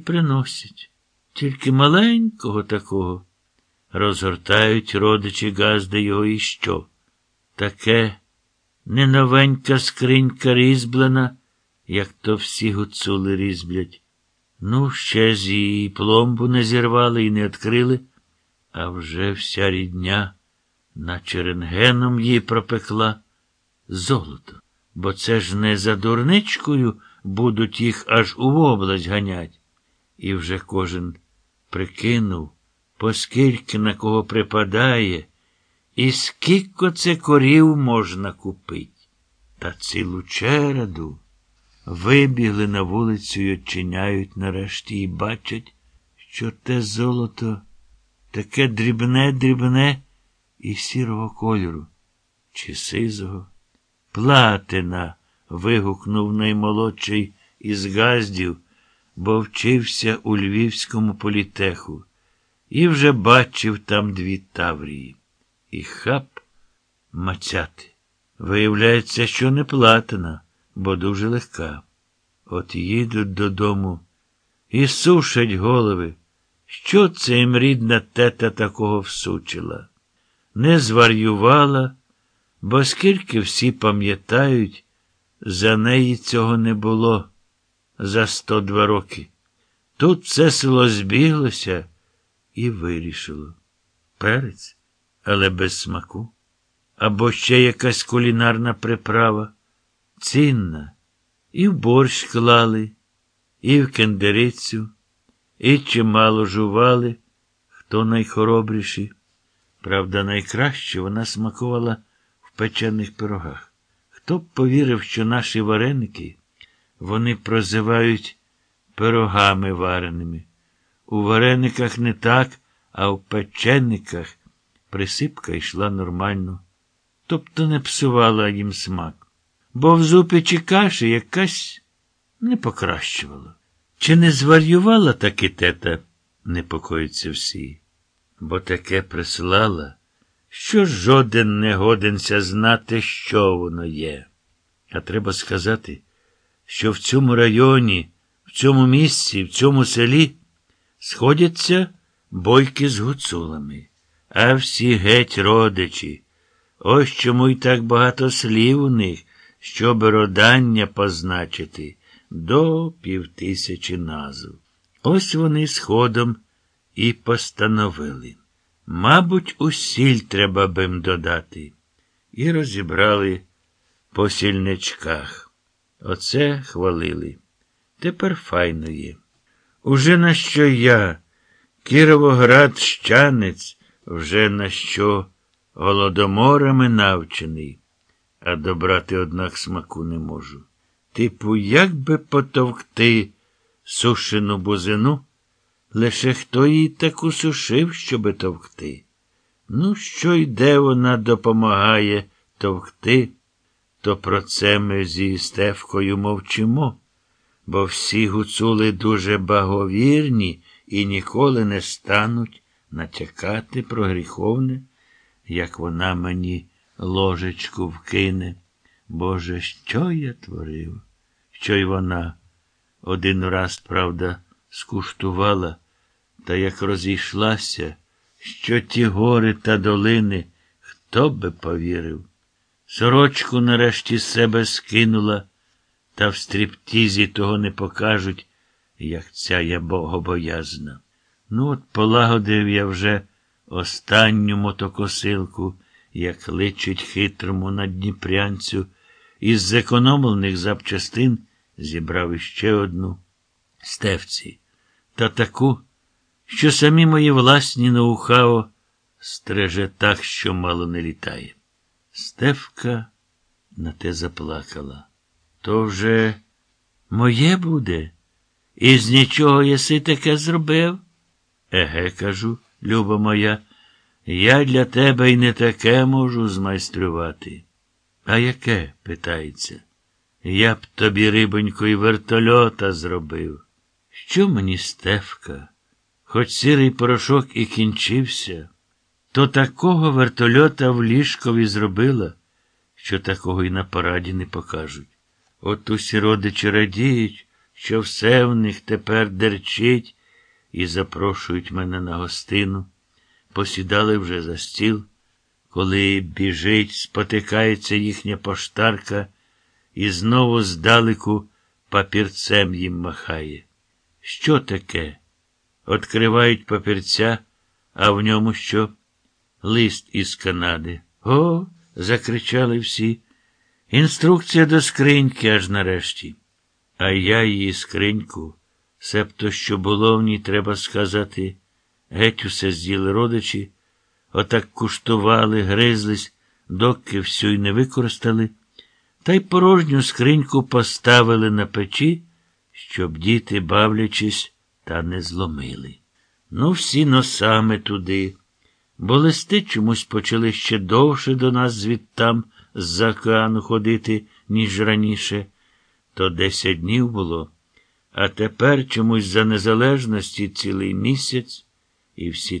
Приносять. Тільки маленького такого. Розгортають родичі газди його і що? Таке не новенька скринька різьблена, як то всі гуцули різблять. Ну, ще з її пломбу не зірвали і не відкрили, а вже вся рідня, наче рентгеном її пропекла золото. Бо це ж не за дурничкою будуть їх аж у область ганять. І вже кожен прикинув, поскільки на кого припадає, і скільки це корів можна купить. Та цілу череду вибігли на вулицю й очиняють нарешті і бачать, що те золото таке дрібне, дрібне і сірого кольору, чи сизого. Платина. вигукнув наймолодший із газдів, бо вчився у Львівському політеху і вже бачив там дві таврії. І хап мацяти. Виявляється, що не платина, бо дуже легка. От їдуть додому і сушать голови. Що це їм рідна тета такого всучила? Не зварювала, бо скільки всі пам'ятають, за неї цього не було за сто два роки. Тут все село збіглося і вирішило. Перець, але без смаку. Або ще якась кулінарна приправа, цінна. І в борщ клали, і в кендерицю, і чимало жували, хто найхоробріші. Правда, найкраще вона смакувала в печених пирогах. Хто б повірив, що наші вареники вони прозивають пирогами вареними. У варениках не так, а в печениках присипка йшла нормально, тобто не псувала їм смак. Бо в зупі чи каші якась не покращувала. Чи не зварювала таки тета, непокоїться всі, бо таке прислала, що жоден не годенся знати, що воно є. А треба сказати, що в цьому районі, в цьому місці, в цьому селі сходяться бойки з гуцулами, а всі геть родичі. Ось чому й так багато слів у них, щоб родання позначити до півтисячі назв. Ось вони сходом і постановили. Мабуть, усіль треба б їм додати. І розібрали по сільничках. Оце хвалили. Тепер файно є. Уже на що я, Кіровоград щанець, вже на що голодоморами навчений, а добрати, однак, смаку не можу. Типу, як би потовкти сушену бузину, лише хто її таку сушив, щоби товкти. Ну, що йде вона допомагає товкти, то про це ми зі Стевкою мовчимо, бо всі гуцули дуже баговірні і ніколи не стануть натякати про гріховне, як вона мені ложечку вкине. Боже, що я творив? Що й вона один раз, правда, скуштувала, та як розійшлася, що ті гори та долини, хто би повірив? Сорочку нарешті з себе скинула, та в стріптізі того не покажуть, як ця я богобоязна. Ну, от полагодив я вже останню мотокосилку, як личить хитрому надніпрянцю, із зекономлених запчастин зібрав іще одну стевці, та таку, що самі мої власні ноухао стреже так, що мало не літає. Стевка на те заплакала. То вже моє буде, і з нічого єси таке зробив? Еге, кажу, люба моя, я для тебе й не таке можу змайструвати. А яке? питається. Я б тобі, рибонько, і вертольота зробив. Що мені стевка? Хоч сірий порошок і кінчився, то такого вертольота в ліжкові зробила, що такого й на параді не покажуть. От усі родичі радіють, що все в них тепер дерчить, і запрошують мене на гостину. Посідали вже за стіл, коли біжить, спотикається їхня поштарка і знову здалеку папірцем їм махає. Що таке? Откривають папірця, а в ньому що? Лист із Канади. О, закричали всі. Інструкція до скриньки аж нарешті. А я її скриньку, себто, що було в ній, треба сказати, геть усе з'їли родичі, отак куштували, гризлись, доки всю й не використали, та й порожню скриньку поставили на печі, щоб діти, бавлячись, та не зломили. Ну, всі носами туди, бо листи чомусь почали ще довше до нас звідтам з-за океану ходити, ніж раніше. То десять днів було, а тепер чомусь за незалежності цілий місяць, і всі